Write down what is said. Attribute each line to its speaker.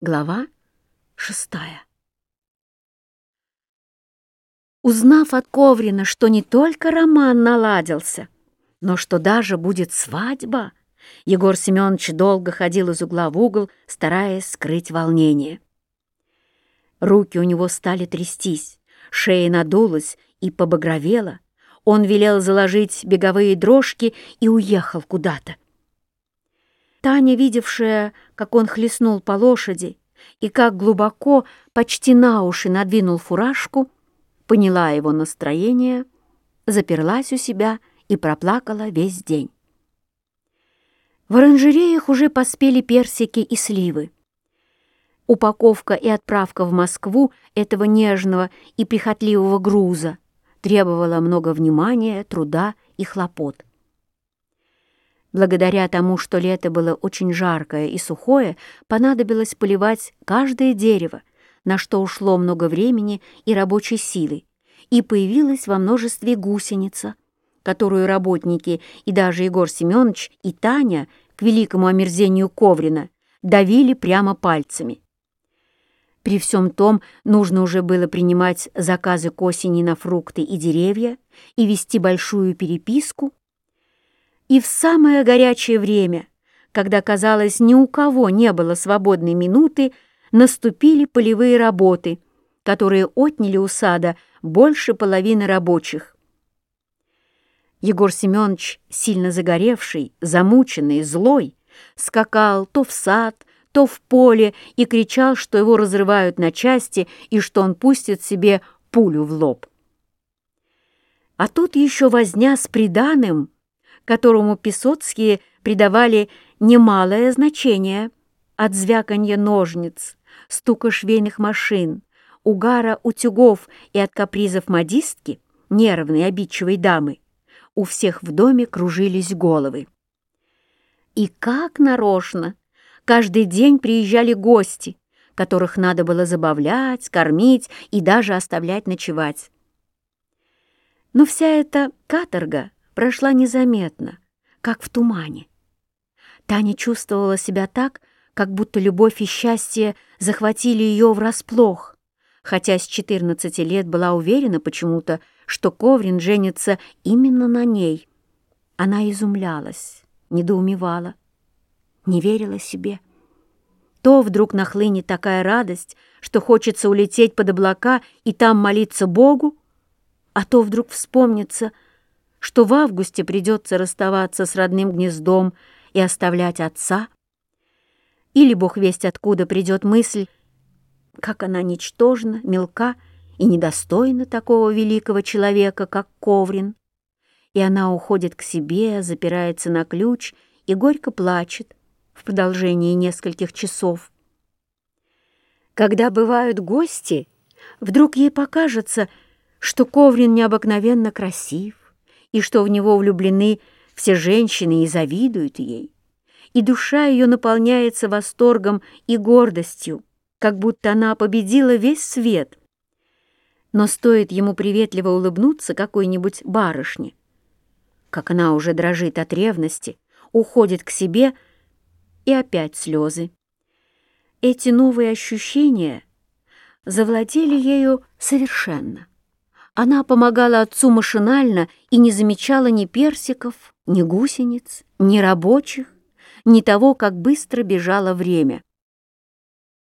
Speaker 1: Глава шестая Узнав от Коврина, что не только роман наладился, но что даже будет свадьба, Егор Семенович долго ходил из угла в угол, стараясь скрыть волнение. Руки у него стали трястись, шея надулась и побагровела. Он велел заложить беговые дрожки и уехал куда-то. Таня, видевшая, как он хлестнул по лошади и как глубоко, почти на уши надвинул фуражку, поняла его настроение, заперлась у себя и проплакала весь день. В оранжереях уже поспели персики и сливы. Упаковка и отправка в Москву этого нежного и прихотливого груза требовала много внимания, труда и хлопот. Благодаря тому, что лето было очень жаркое и сухое, понадобилось поливать каждое дерево, на что ушло много времени и рабочей силы, и появилась во множестве гусеница, которую работники и даже Егор Семенович и Таня, к великому омерзению Коврина, давили прямо пальцами. При всем том нужно уже было принимать заказы к осени на фрукты и деревья и вести большую переписку, и в самое горячее время, когда, казалось, ни у кого не было свободной минуты, наступили полевые работы, которые отняли у сада больше половины рабочих. Егор Семенович, сильно загоревший, замученный, злой, скакал то в сад, то в поле и кричал, что его разрывают на части и что он пустит себе пулю в лоб. А тут еще возня с приданым — которому песоцкие придавали немалое значение, от звяканья ножниц, стука швейных машин, угара утюгов и от капризов модистки, нервной обидчивой дамы, у всех в доме кружились головы. И как нарочно! Каждый день приезжали гости, которых надо было забавлять, кормить и даже оставлять ночевать. Но вся эта каторга прошла незаметно, как в тумане. Таня чувствовала себя так, как будто любовь и счастье захватили ее врасплох, хотя с 14 лет была уверена почему-то, что Коврин женится именно на ней. Она изумлялась, недоумевала, не верила себе. То вдруг нахлынет такая радость, что хочется улететь под облака и там молиться Богу, а то вдруг вспомнится — что в августе придется расставаться с родным гнездом и оставлять отца, или бог весть откуда придет мысль, как она ничтожна, мелка и недостойна такого великого человека, как Коврин, и она уходит к себе, запирается на ключ и горько плачет в продолжении нескольких часов. Когда бывают гости, вдруг ей покажется, что Коврин необыкновенно красив, и что в него влюблены все женщины и завидуют ей. И душа ее наполняется восторгом и гордостью, как будто она победила весь свет. Но стоит ему приветливо улыбнуться какой-нибудь барышне, как она уже дрожит от ревности, уходит к себе, и опять слезы. Эти новые ощущения завладели ею совершенно. Она помогала отцу машинально и не замечала ни персиков, ни гусениц, ни рабочих, ни того, как быстро бежало время.